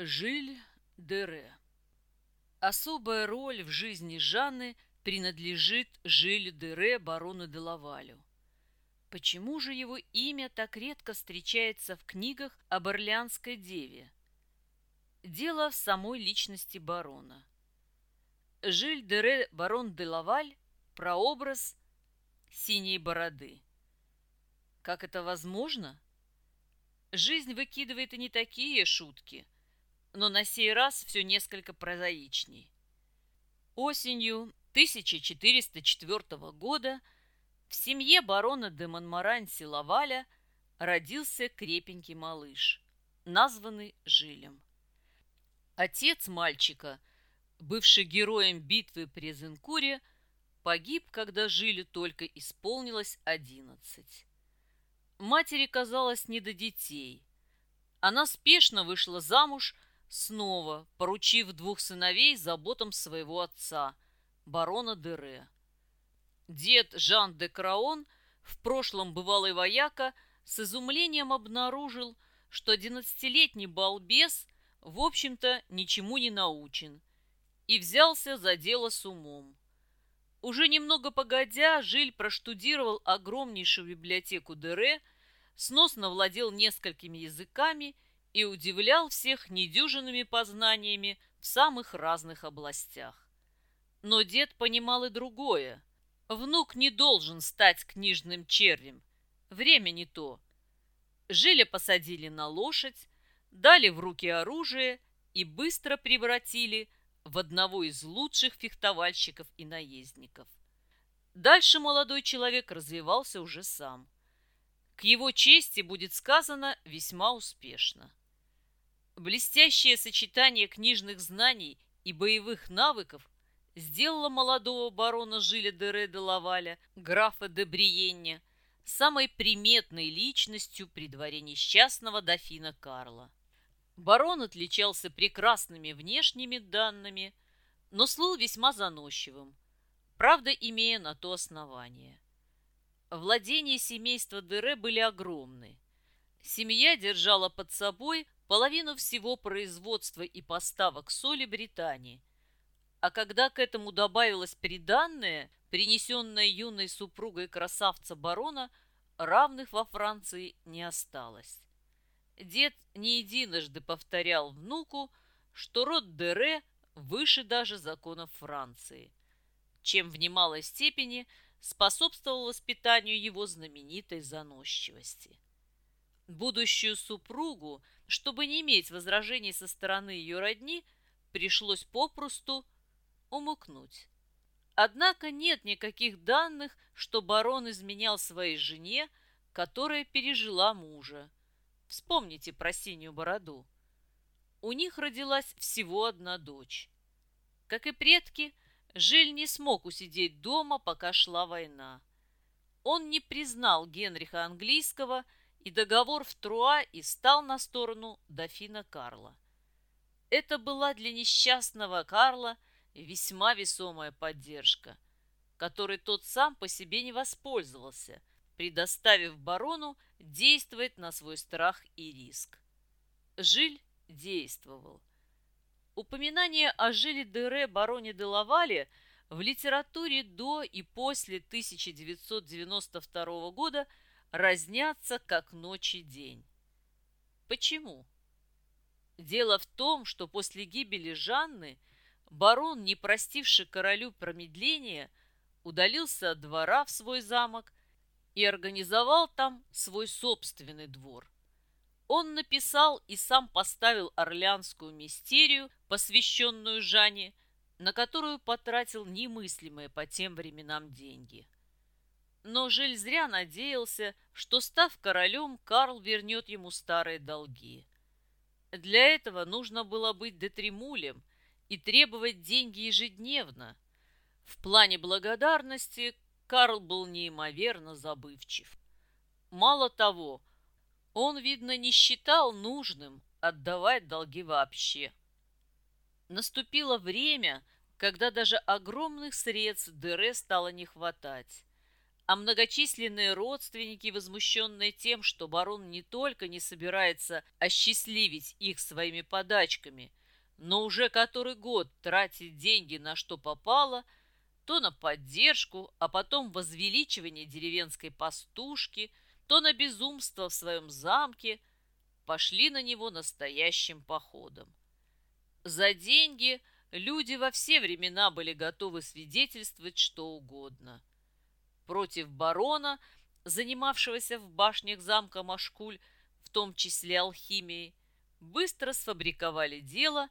Жиль Дере Особая роль в жизни Жанны принадлежит Жиль Дере барону де Лавалю. Почему же его имя так редко встречается в книгах об Орлеанской деве? Дело в самой личности барона. Жиль Дере барон де Лаваль – прообраз синей бороды. Как это возможно? Жизнь выкидывает и не такие шутки, но на сей раз все несколько прозаичней. Осенью 1404 года в семье барона де Монмаранси Лаваля родился крепенький малыш, названный Жилем. Отец мальчика, бывший героем битвы при Зенкуре, погиб, когда Жилю только исполнилось одиннадцать. Матери казалось не до детей. Она спешно вышла замуж снова, поручив двух сыновей заботам своего отца, барона Дере. Дед Жан де Краон, в прошлом бывалый вояка, с изумлением обнаружил, что одиннадцатилетний балбес, в общем-то, ничему не научен, и взялся за дело с умом. Уже немного погодя, Жиль проштудировал огромнейшую библиотеку Дере, сносно владел несколькими языками и удивлял всех недюжинными познаниями в самых разных областях. Но дед понимал и другое. Внук не должен стать книжным червем. Время не то. Жиля посадили на лошадь, дали в руки оружие и быстро превратили в одного из лучших фехтовальщиков и наездников. Дальше молодой человек развивался уже сам. К его чести будет сказано весьма успешно. Блестящее сочетание книжных знаний и боевых навыков сделало молодого барона Жиля де Ре де Лаваля, графа де Бриенне, самой приметной личностью при дворе несчастного дофина Карла. Барон отличался прекрасными внешними данными, но слыл весьма заносчивым, правда, имея на то основание. Владения семейства Дере были огромны. Семья держала под собой половину всего производства и поставок соли Британии. А когда к этому добавилось приданное, принесенное юной супругой красавца барона, равных во Франции не осталось. Дед не единожды повторял внуку, что род Дере выше даже законов Франции, чем в немалой степени способствовал воспитанию его знаменитой заносчивости. Будущую супругу, чтобы не иметь возражений со стороны ее родни, пришлось попросту умыкнуть. Однако нет никаких данных, что барон изменял своей жене, которая пережила мужа. Вспомните про синюю бороду. У них родилась всего одна дочь. Как и предки, Жиль не смог усидеть дома, пока шла война. Он не признал Генриха Английского и договор в Труа и стал на сторону дофина Карла. Это была для несчастного Карла весьма весомая поддержка, которой тот сам по себе не воспользовался, предоставив барону действовать на свой страх и риск. Жиль действовал. Упоминание о Жиле Дере бароне де Лавале в литературе до и после 1992 года разнятся как ночь и день. Почему? Дело в том, что после гибели Жанны барон, не простивший королю промедления, удалился от двора в свой замок и организовал там свой собственный двор. Он написал и сам поставил Орлеанскую мистерию, посвященную Жанне, на которую потратил немыслимые по тем временам деньги. Но Жиль зря надеялся, что, став королем, Карл вернет ему старые долги. Для этого нужно было быть детримулем и требовать деньги ежедневно. В плане благодарности Карл был неимоверно забывчив. Мало того, он, видно, не считал нужным отдавать долги вообще. Наступило время, когда даже огромных средств Дере стало не хватать, а многочисленные родственники, возмущенные тем, что барон не только не собирается осчастливить их своими подачками, но уже который год тратит деньги на что попало, то на поддержку, а потом возвеличивание деревенской пастушки, то на безумство в своем замке, пошли на него настоящим походом. За деньги люди во все времена были готовы свидетельствовать что угодно – против барона, занимавшегося в башнях замка Машкуль, в том числе алхимией, быстро сфабриковали дело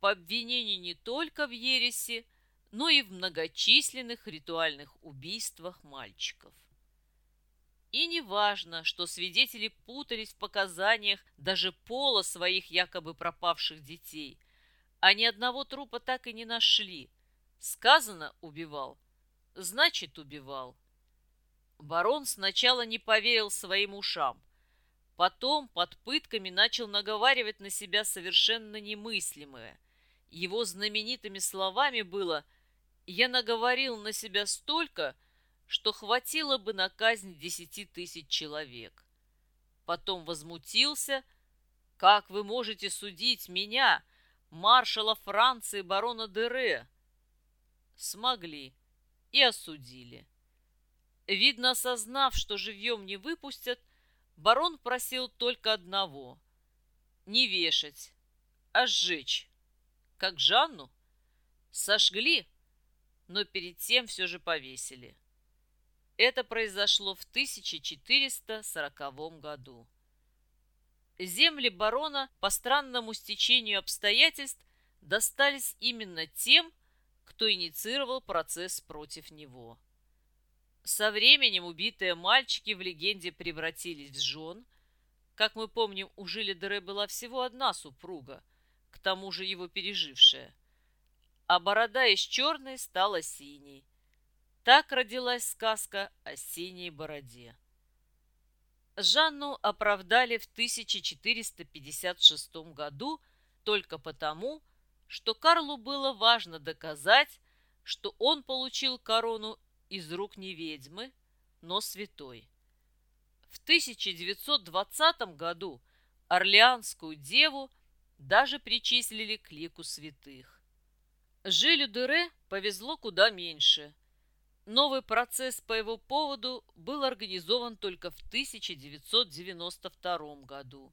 по обвинению не только в ереси, но и в многочисленных ритуальных убийствах мальчиков. И не важно, что свидетели путались в показаниях даже пола своих якобы пропавших детей, а ни одного трупа так и не нашли. Сказано «убивал», значит «убивал». Барон сначала не поверил своим ушам. Потом под пытками начал наговаривать на себя совершенно немыслимое. Его знаменитыми словами было «Я наговорил на себя столько, что хватило бы на казнь десяти тысяч человек». Потом возмутился «Как вы можете судить меня, маршала Франции барона Дере?» Смогли и осудили. Видно, осознав, что живьем не выпустят, барон просил только одного — не вешать, а сжечь. Как Жанну? Сожгли, но перед тем все же повесили. Это произошло в 1440 году. Земли барона по странному стечению обстоятельств достались именно тем, кто инициировал процесс против него. Со временем убитые мальчики в легенде превратились в жен. Как мы помним, у Жиля Дере была всего одна супруга, к тому же его пережившая. А борода из черной стала синей. Так родилась сказка о синей бороде. Жанну оправдали в 1456 году только потому, что Карлу было важно доказать, что он получил корону из рук не ведьмы, но святой. В 1920 году Орлеанскую деву даже причислили к лику святых. Жилю Дере повезло куда меньше. Новый процесс по его поводу был организован только в 1992 году.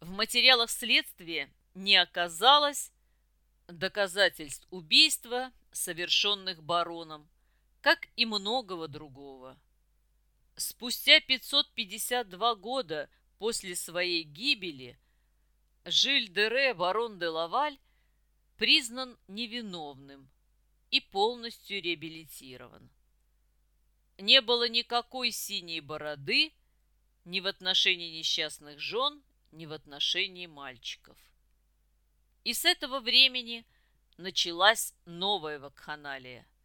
В материалах следствия не оказалось доказательств убийства, совершенных бароном, как и многого другого. Спустя 552 года после своей гибели Жиль де Ре, барон де Лаваль, признан невиновным и полностью реабилитирован. Не было никакой синей бороды ни в отношении несчастных жен, ни в отношении мальчиков. И с этого времени началась новая вакханалия –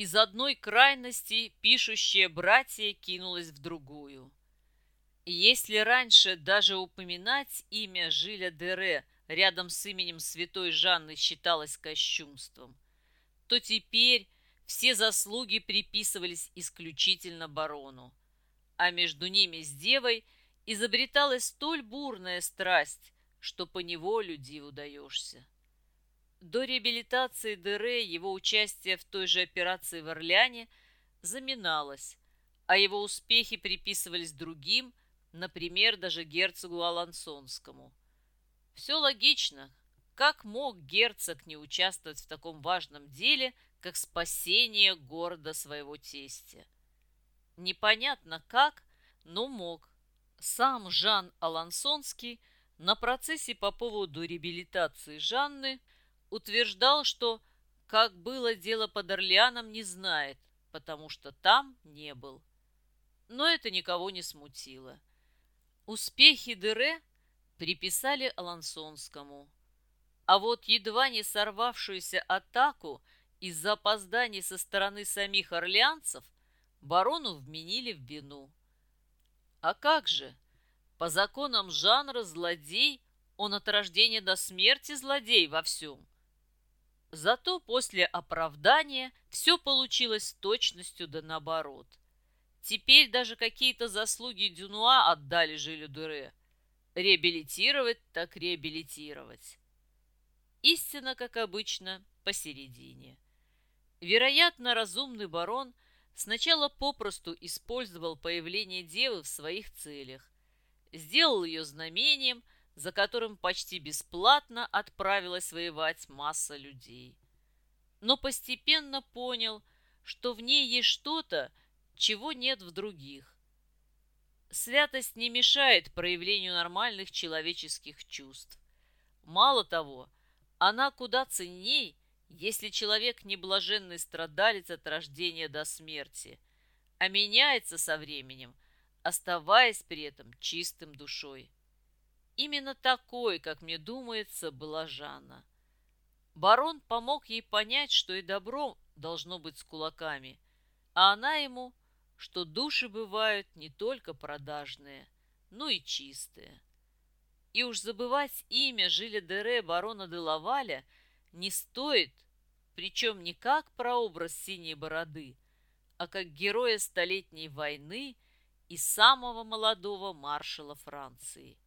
из одной крайности пишущее братья кинулось в другую. Если раньше даже упоминать имя Жиля Дере рядом с именем святой Жанны считалось кощунством, то теперь все заслуги приписывались исключительно барону, а между ними с девой изобреталась столь бурная страсть, что по неволю диву даешься. До реабилитации Дере его участие в той же операции в Орлеане заминалось, а его успехи приписывались другим, например, даже герцогу Алансонскому. Все логично. Как мог герцог не участвовать в таком важном деле, как спасение города своего тестя? Непонятно как, но мог. Сам Жан Алансонский на процессе по поводу реабилитации Жанны утверждал, что как было дело под Орлеаном, не знает, потому что там не был. Но это никого не смутило. Успехи Дере приписали Алансонскому. А вот едва не сорвавшуюся атаку из-за опозданий со стороны самих орлеанцев барону вменили в вину. А как же? По законам жанра злодей он от рождения до смерти злодей во всем. Зато после оправдания все получилось с точностью да наоборот. Теперь даже какие-то заслуги Дюнуа отдали Жилю Дуре. Реабилитировать так реабилитировать. Истина, как обычно, посередине. Вероятно, разумный барон сначала попросту использовал появление девы в своих целях, сделал ее знамением, за которым почти бесплатно отправилась воевать масса людей. Но постепенно понял, что в ней есть что-то, чего нет в других. Святость не мешает проявлению нормальных человеческих чувств. Мало того, она куда ценней, если человек не блаженный страдалец от рождения до смерти, а меняется со временем, оставаясь при этом чистым душой. Именно такой, как мне думается, была Жанна. Барон помог ей понять, что и добро должно быть с кулаками, а она ему, что души бывают не только продажные, но и чистые. И уж забывать имя Жиля Дере барона де Лаваля не стоит, причем не как прообраз синей бороды, а как героя Столетней войны и самого молодого маршала Франции.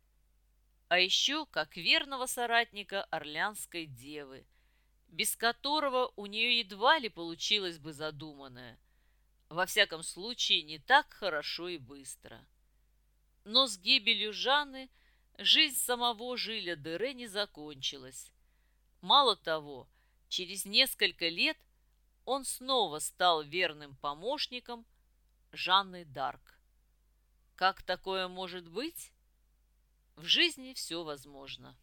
А еще как верного соратника Орлянской девы, без которого у нее едва ли получилось бы задуманное. Во всяком случае, не так хорошо и быстро. Но с гибелью Жанны жизнь самого Жиля Дере не закончилась. Мало того, через несколько лет он снова стал верным помощником Жанны Дарк. Как такое может быть? В жизни все возможно.